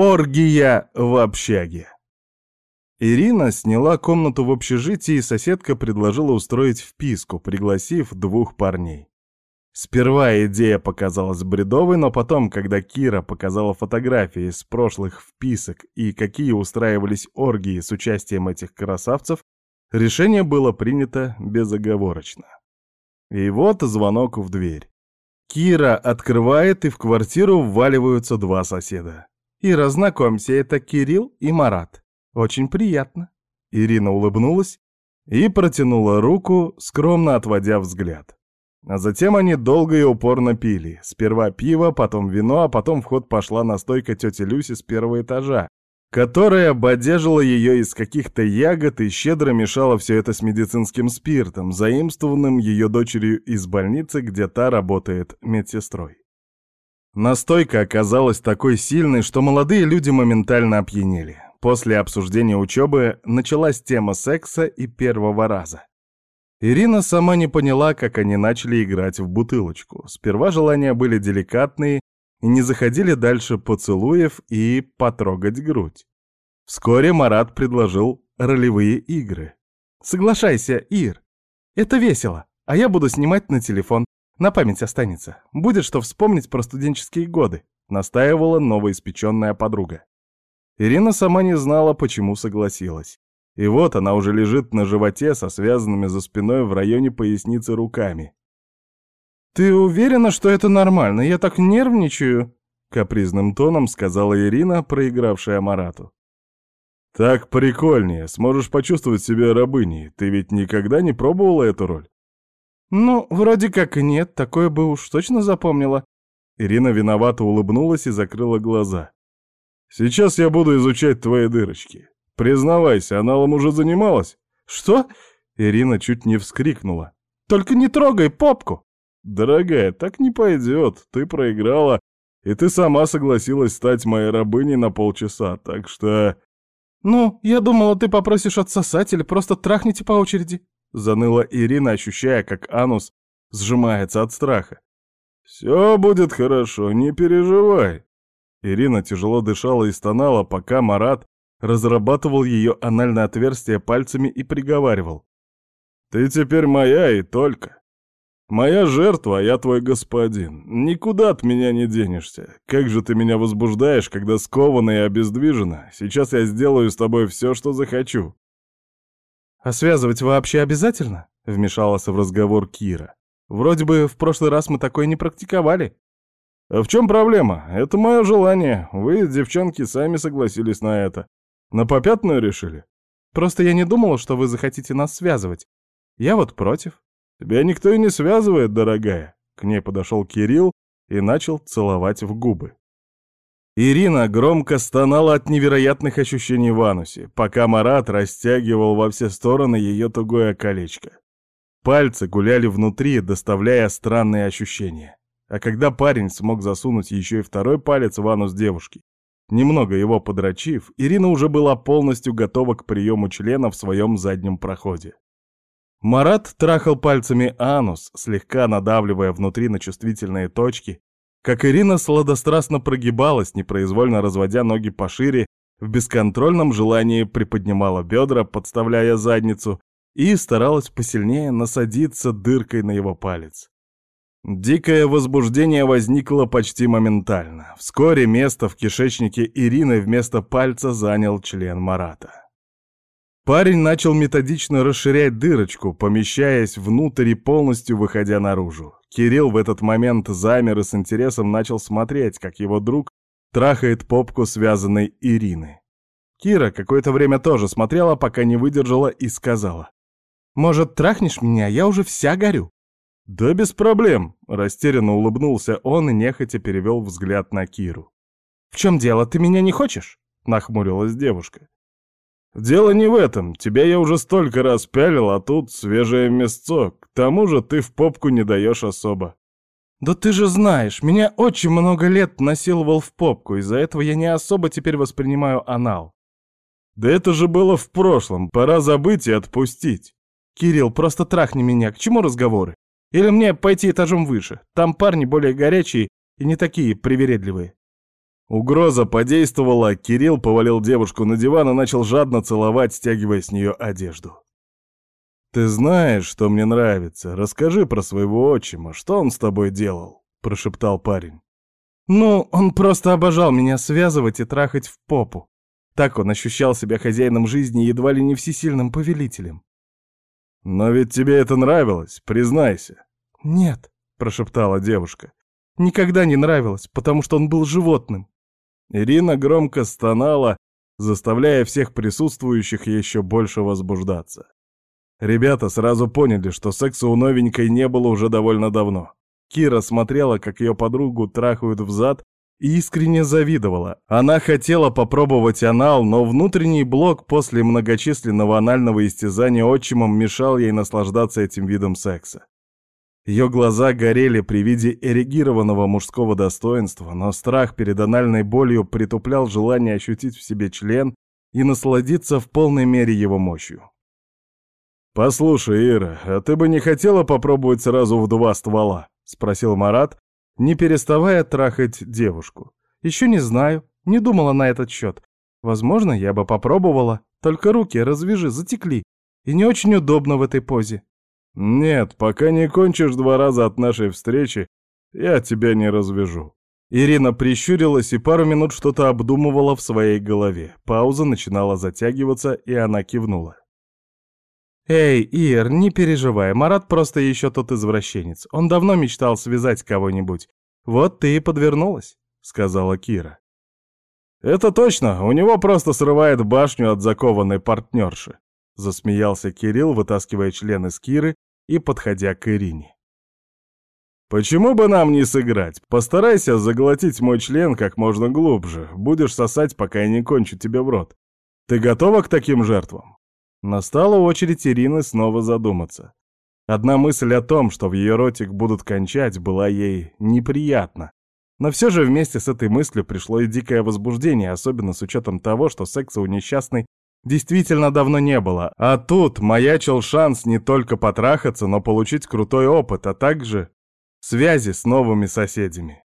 Оргия в общаге. Ирина сняла комнату в общежитии, и соседка предложила устроить вписку, пригласив двух парней. Сперва идея показалась бредовой, но потом, когда Кира показала фотографии с прошлых вписок и какие устраивались оргии с участием этих красавцев, решение было принято безоговорочно. И вот звонок в дверь. Кира открывает, и в квартиру вваливаются два соседа. «Ира, знакомься, это Кирилл и Марат. Очень приятно». Ирина улыбнулась и протянула руку, скромно отводя взгляд. А затем они долго и упорно пили. Сперва пиво, потом вино, а потом в ход пошла настойка тети Люси с первого этажа, которая бодежила ее из каких-то ягод и щедро мешала все это с медицинским спиртом, заимствованным ее дочерью из больницы, где та работает медсестрой. Настойка оказалась такой сильной, что молодые люди моментально опьянели. После обсуждения учебы началась тема секса и первого раза. Ирина сама не поняла, как они начали играть в бутылочку. Сперва желания были деликатные и не заходили дальше поцелуев и потрогать грудь. Вскоре Марат предложил ролевые игры. «Соглашайся, Ир. Это весело, а я буду снимать на телефон. На память останется. Будет что вспомнить про студенческие годы», — настаивала новоиспеченная подруга. Ирина сама не знала, почему согласилась. И вот она уже лежит на животе со связанными за спиной в районе поясницы руками. «Ты уверена, что это нормально? Я так нервничаю!» — капризным тоном сказала Ирина, проигравшая Марату. «Так прикольнее, сможешь почувствовать себя рабыней. Ты ведь никогда не пробовала эту роль?» «Ну, вроде как и нет, такое бы уж точно запомнила». Ирина виновато улыбнулась и закрыла глаза. «Сейчас я буду изучать твои дырочки. Признавайся, аналом уже занималась?» «Что?» Ирина чуть не вскрикнула. «Только не трогай попку!» «Дорогая, так не пойдет. Ты проиграла, и ты сама согласилась стать моей рабыней на полчаса, так что...» «Ну, я думала, ты попросишь отсосать или просто трахните по очереди», — заныла Ирина, ощущая, как анус сжимается от страха. «Все будет хорошо, не переживай». Ирина тяжело дышала и стонала, пока Марат разрабатывал ее анальное отверстие пальцами и приговаривал. «Ты теперь моя и только. Моя жертва, а я твой господин. Никуда от меня не денешься. Как же ты меня возбуждаешь, когда скована и обездвижена. Сейчас я сделаю с тобой все, что захочу». «А связывать вообще обязательно?» — вмешалась в разговор Кира. «Вроде бы в прошлый раз мы такое не практиковали». «А в чем проблема? Это мое желание. Вы, девчонки, сами согласились на это. На попятную решили? Просто я не думала, что вы захотите нас связывать. Я вот против. Тебя никто и не связывает, дорогая. К ней подошел Кирилл и начал целовать в губы. Ирина громко стонала от невероятных ощущений в анусе, пока Марат растягивал во все стороны ее тугое колечко. Пальцы гуляли внутри, доставляя странные ощущения. А когда парень смог засунуть еще и второй палец в анус девушки, немного его подрочив, Ирина уже была полностью готова к приему члена в своем заднем проходе. Марат трахал пальцами анус, слегка надавливая внутри на чувствительные точки, как Ирина сладострастно прогибалась, непроизвольно разводя ноги пошире, в бесконтрольном желании приподнимала бедра, подставляя задницу, и старалась посильнее насадиться дыркой на его палец. Дикое возбуждение возникло почти моментально. Вскоре место в кишечнике Ирины вместо пальца занял член Марата. Парень начал методично расширять дырочку, помещаясь внутрь и полностью выходя наружу. Кирилл в этот момент замер и с интересом начал смотреть, как его друг трахает попку связанной Ирины. Кира какое-то время тоже смотрела, пока не выдержала и сказала. «Может, трахнешь меня? Я уже вся горю». «Да без проблем», — растерянно улыбнулся он и нехотя перевел взгляд на Киру. «В чем дело, ты меня не хочешь?» — нахмурилась девушка. «Дело не в этом. Тебя я уже столько раз пялил, а тут свежее мясцо. К тому же ты в попку не даешь особо». «Да ты же знаешь, меня очень много лет насиловал в попку, из-за этого я не особо теперь воспринимаю анал». «Да это же было в прошлом, пора забыть и отпустить». «Кирилл, просто трахни меня, к чему разговоры? Или мне пойти этажом выше, там парни более горячие и не такие привередливые». Угроза подействовала, Кирилл повалил девушку на диван и начал жадно целовать, стягивая с нее одежду. «Ты знаешь, что мне нравится. Расскажи про своего отчима. Что он с тобой делал?» — прошептал парень. «Ну, он просто обожал меня связывать и трахать в попу. Так он ощущал себя хозяином жизни едва ли не всесильным повелителем». «Но ведь тебе это нравилось, признайся». «Нет», — прошептала девушка. «Никогда не нравилось, потому что он был животным. Ирина громко стонала, заставляя всех присутствующих еще больше возбуждаться. Ребята сразу поняли, что секса у новенькой не было уже довольно давно. Кира смотрела, как ее подругу трахают в зад, и искренне завидовала. Она хотела попробовать анал, но внутренний блок после многочисленного анального истязания отчимом мешал ей наслаждаться этим видом секса. Ее глаза горели при виде эрегированного мужского достоинства, но страх перед анальной болью притуплял желание ощутить в себе член и насладиться в полной мере его мощью. «Послушай, Ира, а ты бы не хотела попробовать сразу в два ствола?» — спросил Марат, не переставая трахать девушку. «Еще не знаю, не думала на этот счет. Возможно, я бы попробовала, только руки развяжи, затекли, и не очень удобно в этой позе». «Нет, пока не кончишь два раза от нашей встречи, я тебя не развяжу». Ирина прищурилась и пару минут что-то обдумывала в своей голове. Пауза начинала затягиваться, и она кивнула. «Эй, Ир, не переживай, Марат просто еще тот извращенец. Он давно мечтал связать кого-нибудь. Вот ты и подвернулась», — сказала Кира. «Это точно, у него просто срывает башню от закованной партнерши», — засмеялся Кирилл, вытаскивая член из Киры и подходя к Ирине. «Почему бы нам не сыграть? Постарайся заглотить мой член как можно глубже. Будешь сосать, пока я не кончу тебе в рот. Ты готова к таким жертвам?» Настала очередь Ирины снова задуматься. Одна мысль о том, что в ее ротик будут кончать, была ей неприятна. Но все же вместе с этой мыслью пришло и дикое возбуждение, особенно с учетом того, что секса у несчастной действительно давно не было. А тут маячил шанс не только потрахаться, но получить крутой опыт, а также связи с новыми соседями.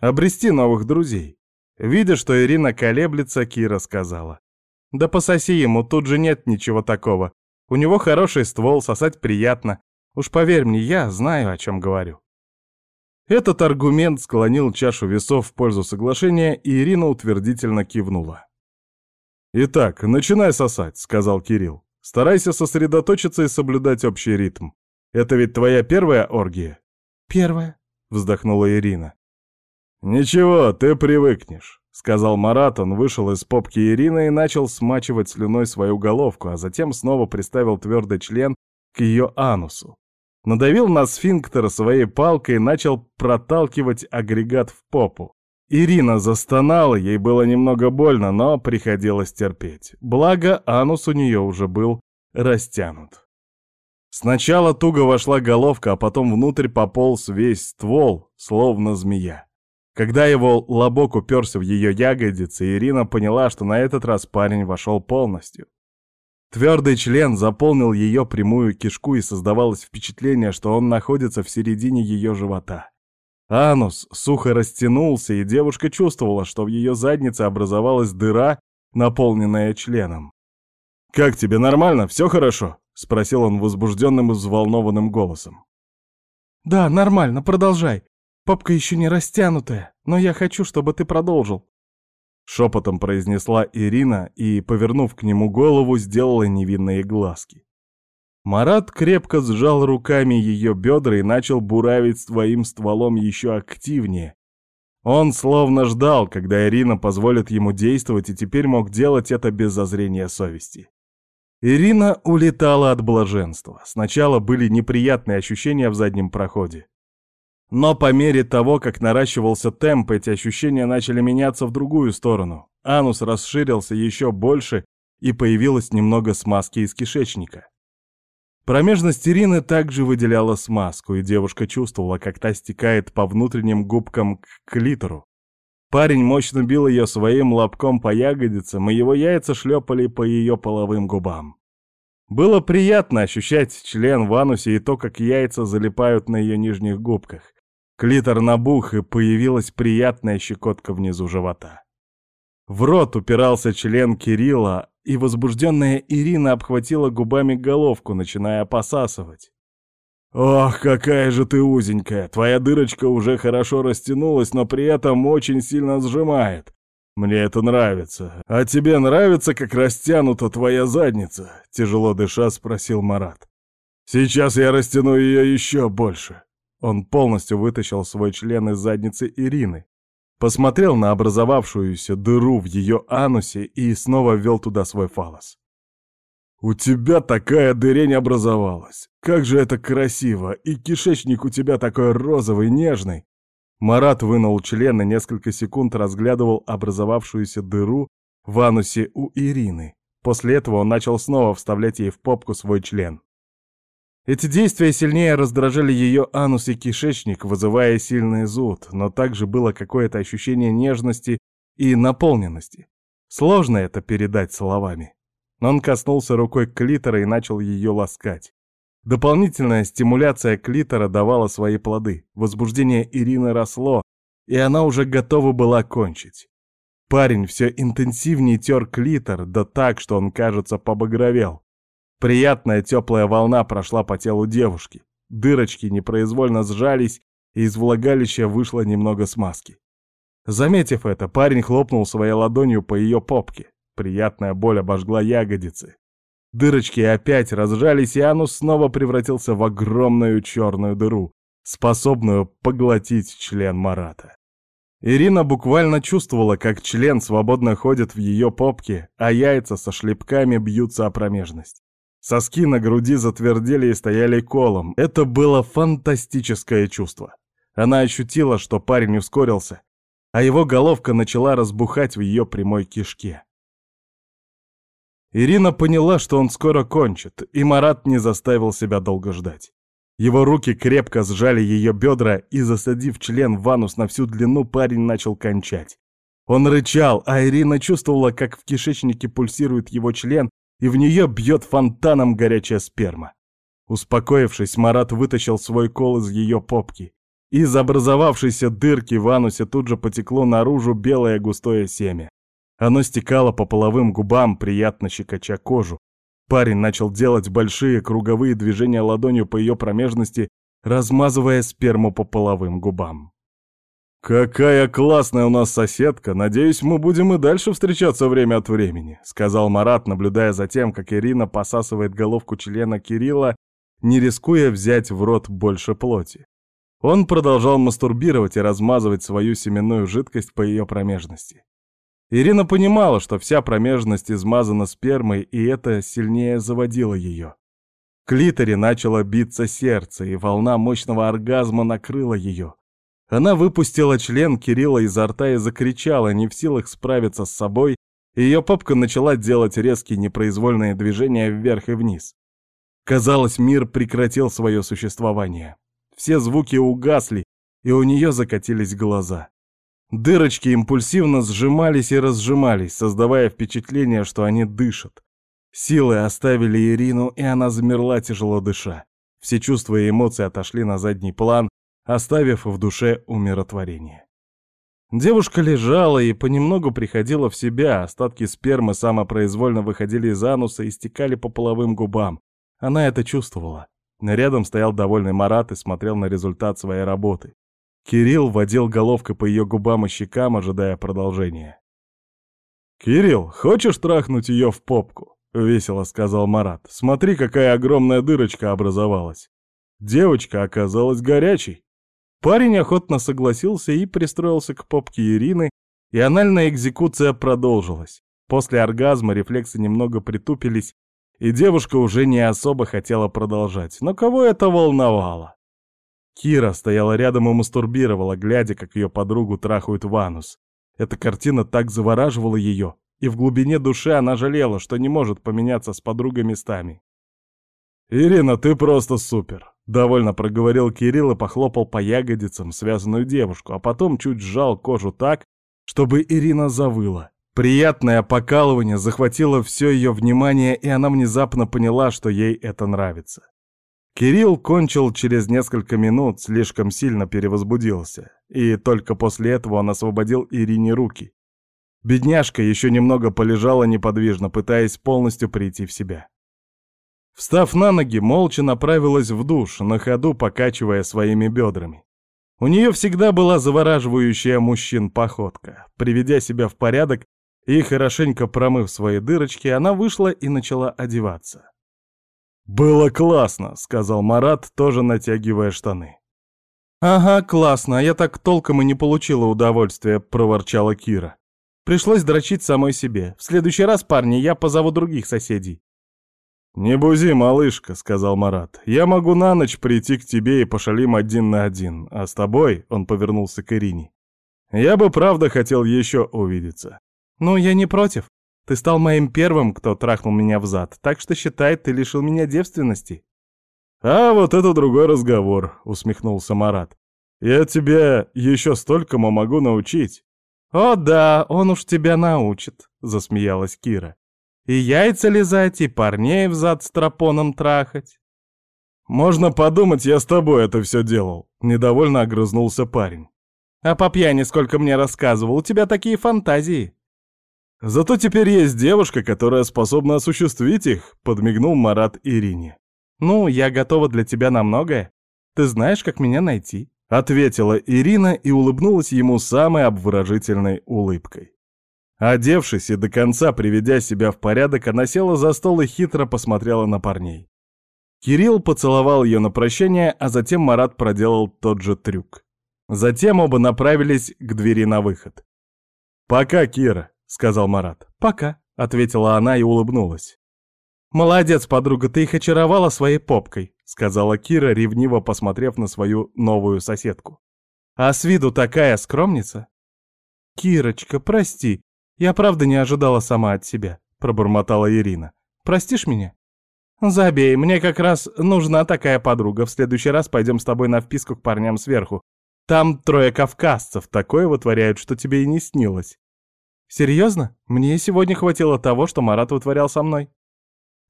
Обрести новых друзей. Видя, что Ирина колеблется, Кира сказала. «Да пососи ему, тут же нет ничего такого. У него хороший ствол, сосать приятно. Уж поверь мне, я знаю, о чем говорю». Этот аргумент склонил чашу весов в пользу соглашения, и Ирина утвердительно кивнула. «Итак, начинай сосать», — сказал Кирилл. «Старайся сосредоточиться и соблюдать общий ритм. Это ведь твоя первая оргия?» «Первая», — вздохнула Ирина. «Ничего, ты привыкнешь», — сказал Марат. Он вышел из попки Ирины и начал смачивать слюной свою головку, а затем снова приставил твердый член к ее анусу. Надавил на сфинктер своей палкой и начал проталкивать агрегат в попу. Ирина застонала, ей было немного больно, но приходилось терпеть. Благо, анус у нее уже был растянут. Сначала туго вошла головка, а потом внутрь пополз весь ствол, словно змея. Когда его лобок уперся в ее ягодицы, Ирина поняла, что на этот раз парень вошел полностью. Твердый член заполнил ее прямую кишку и создавалось впечатление, что он находится в середине ее живота. Анус сухо растянулся, и девушка чувствовала, что в ее заднице образовалась дыра, наполненная членом. «Как тебе, нормально? Все хорошо?» — спросил он возбужденным и взволнованным голосом. «Да, нормально, продолжай. Попка еще не растянутая, но я хочу, чтобы ты продолжил». Шепотом произнесла Ирина и, повернув к нему голову, сделала невинные глазки. Марат крепко сжал руками ее бедра и начал буравить своим стволом еще активнее. Он словно ждал, когда Ирина позволит ему действовать, и теперь мог делать это без зазрения совести. Ирина улетала от блаженства. Сначала были неприятные ощущения в заднем проходе. Но по мере того, как наращивался темп, эти ощущения начали меняться в другую сторону. Анус расширился еще больше, и появилось немного смазки из кишечника. Промежность Ирины также выделяла смазку, и девушка чувствовала, как та стекает по внутренним губкам к клитору. Парень мощно бил ее своим лобком по ягодицам, и его яйца шлепали по ее половым губам. Было приятно ощущать член в анусе и то, как яйца залипают на ее нижних губках. Клитор набух, и появилась приятная щекотка внизу живота. В рот упирался член Кирилла, и возбужденная Ирина обхватила губами головку, начиная посасывать. «Ох, какая же ты узенькая! Твоя дырочка уже хорошо растянулась, но при этом очень сильно сжимает. Мне это нравится. А тебе нравится, как растянута твоя задница?» Тяжело дыша спросил Марат. «Сейчас я растяну ее еще больше». Он полностью вытащил свой член из задницы Ирины, посмотрел на образовавшуюся дыру в ее анусе и снова ввел туда свой фалос. «У тебя такая дырень образовалась! Как же это красиво! И кишечник у тебя такой розовый, нежный! Марат вынул член и несколько секунд разглядывал образовавшуюся дыру в анусе у Ирины. После этого он начал снова вставлять ей в попку свой член. Эти действия сильнее раздражали ее анус и кишечник, вызывая сильный зуд, но также было какое-то ощущение нежности и наполненности. Сложно это передать словами. Он коснулся рукой клитора и начал ее ласкать. Дополнительная стимуляция клитора давала свои плоды. Возбуждение Ирины росло, и она уже готова была кончить. Парень все интенсивнее тер клитор, да так, что он, кажется, побагровел. Приятная теплая волна прошла по телу девушки. Дырочки непроизвольно сжались, и из влагалища вышло немного смазки. Заметив это, парень хлопнул своей ладонью по ее попке. Приятная боль обожгла ягодицы. Дырочки опять разжались, и анус снова превратился в огромную черную дыру, способную поглотить член Марата. Ирина буквально чувствовала, как член свободно ходит в ее попке, а яйца со шлепками бьются о промежность. Соски на груди затвердели и стояли колом. Это было фантастическое чувство. Она ощутила, что парень ускорился, а его головка начала разбухать в ее прямой кишке. Ирина поняла, что он скоро кончит, и Марат не заставил себя долго ждать. Его руки крепко сжали ее бедра, и, засадив член в анус на всю длину, парень начал кончать. Он рычал, а Ирина чувствовала, как в кишечнике пульсирует его член, и в нее бьет фонтаном горячая сперма. Успокоившись, Марат вытащил свой кол из ее попки. Из образовавшейся дырки в анусе тут же потекло наружу белое густое семя. Оно стекало по половым губам, приятно щекоча кожу. Парень начал делать большие круговые движения ладонью по ее промежности, размазывая сперму по половым губам. «Какая классная у нас соседка! Надеюсь, мы будем и дальше встречаться время от времени», — сказал Марат, наблюдая за тем, как Ирина посасывает головку члена Кирилла, не рискуя взять в рот больше плоти. Он продолжал мастурбировать и размазывать свою семенную жидкость по ее промежности. Ирина понимала, что вся промежность измазана спермой, и это сильнее заводило ее. В клиторе начало биться сердце, и волна мощного оргазма накрыла ее. Она выпустила член Кирилла изо рта и закричала, не в силах справиться с собой, и ее попка начала делать резкие непроизвольные движения вверх и вниз. Казалось, мир прекратил свое существование. Все звуки угасли, и у нее закатились глаза. Дырочки импульсивно сжимались и разжимались, создавая впечатление, что они дышат. Силы оставили Ирину, и она замерла, тяжело дыша. Все чувства и эмоции отошли на задний план, оставив в душе умиротворение. Девушка лежала и понемногу приходила в себя, остатки спермы самопроизвольно выходили из ануса и стекали по половым губам. Она это чувствовала. Рядом стоял довольный Марат и смотрел на результат своей работы. Кирилл водил головкой по ее губам и щекам, ожидая продолжения. «Кирилл, хочешь трахнуть ее в попку?» — весело сказал Марат. «Смотри, какая огромная дырочка образовалась. Девочка оказалась горячей». Парень охотно согласился и пристроился к попке Ирины, и анальная экзекуция продолжилась. После оргазма рефлексы немного притупились, и девушка уже не особо хотела продолжать. Но кого это волновало? Кира стояла рядом и мастурбировала, глядя, как ее подругу трахают в анус. Эта картина так завораживала ее, и в глубине души она жалела, что не может поменяться с подругой местами. «Ирина, ты просто супер!» — довольно проговорил Кирилл и похлопал по ягодицам связанную девушку, а потом чуть сжал кожу так, чтобы Ирина завыла. Приятное покалывание захватило все ее внимание, и она внезапно поняла, что ей это нравится. Кирилл кончил через несколько минут, слишком сильно перевозбудился, и только после этого он освободил Ирине руки. Бедняжка еще немного полежала неподвижно, пытаясь полностью прийти в себя. Встав на ноги, молча направилась в душ, на ходу покачивая своими бедрами. У нее всегда была завораживающая мужчин походка. Приведя себя в порядок и хорошенько промыв свои дырочки, она вышла и начала одеваться. «Было классно», — сказал Марат, тоже натягивая штаны. «Ага, классно, а я так толком и не получила удовольствия», — проворчала Кира. «Пришлось дрочить самой себе. В следующий раз, парни, я позову других соседей. «Не бузи, малышка», — сказал Марат. «Я могу на ночь прийти к тебе и пошалим один на один, а с тобой...» — он повернулся к Ирине. «Я бы правда хотел еще увидеться». «Ну, я не против. Ты стал моим первым, кто трахнул меня в зад, так что считай, ты лишил меня девственности». «А вот это другой разговор», — усмехнулся Марат. «Я тебя еще столькому могу научить». «О да, он уж тебя научит», — засмеялась Кира. И яйца лизать, и парней взад с тропоном трахать. «Можно подумать, я с тобой это все делал», — недовольно огрызнулся парень. «А по пьяни сколько мне рассказывал, у тебя такие фантазии». «Зато теперь есть девушка, которая способна осуществить их», — подмигнул Марат Ирине. «Ну, я готова для тебя на многое. Ты знаешь, как меня найти», — ответила Ирина и улыбнулась ему самой обворожительной улыбкой. Одевшись и до конца приведя себя в порядок, она села за стол и хитро посмотрела на парней. Кирилл поцеловал ее на прощание, а затем Марат проделал тот же трюк. Затем оба направились к двери на выход. «Пока, Кира», — сказал Марат. «Пока», — ответила она и улыбнулась. «Молодец, подруга, ты их очаровала своей попкой», — сказала Кира, ревниво посмотрев на свою новую соседку. «А с виду такая скромница». «Кирочка, прости, «Я правда не ожидала сама от себя», — пробормотала Ирина. «Простишь меня?» «Забей, мне как раз нужна такая подруга. В следующий раз пойдем с тобой на вписку к парням сверху. Там трое кавказцев такое вытворяют, что тебе и не снилось». «Серьезно? Мне сегодня хватило того, что Марат вытворял со мной».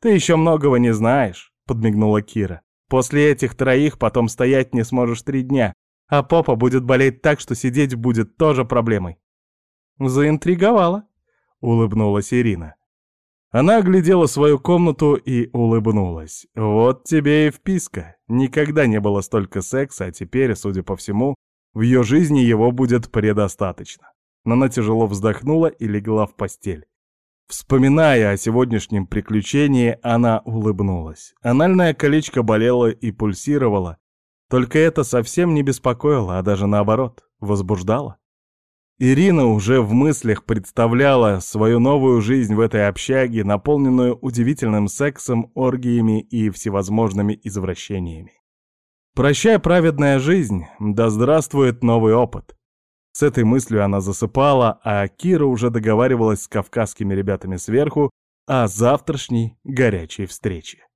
«Ты еще многого не знаешь», — подмигнула Кира. «После этих троих потом стоять не сможешь три дня, а попа будет болеть так, что сидеть будет тоже проблемой. «Заинтриговала», — улыбнулась Ирина. Она оглядела свою комнату и улыбнулась. «Вот тебе и вписка. Никогда не было столько секса, а теперь, судя по всему, в ее жизни его будет предостаточно». Но она тяжело вздохнула и легла в постель. Вспоминая о сегодняшнем приключении, она улыбнулась. Анальное колечко болело и пульсировало. Только это совсем не беспокоило, а даже наоборот, возбуждало. Ирина уже в мыслях представляла свою новую жизнь в этой общаге, наполненную удивительным сексом, оргиями и всевозможными извращениями. Прощай, праведная жизнь, да здравствует новый опыт. С этой мыслью она засыпала, а Кира уже договаривалась с кавказскими ребятами сверху о завтрашней горячей встрече.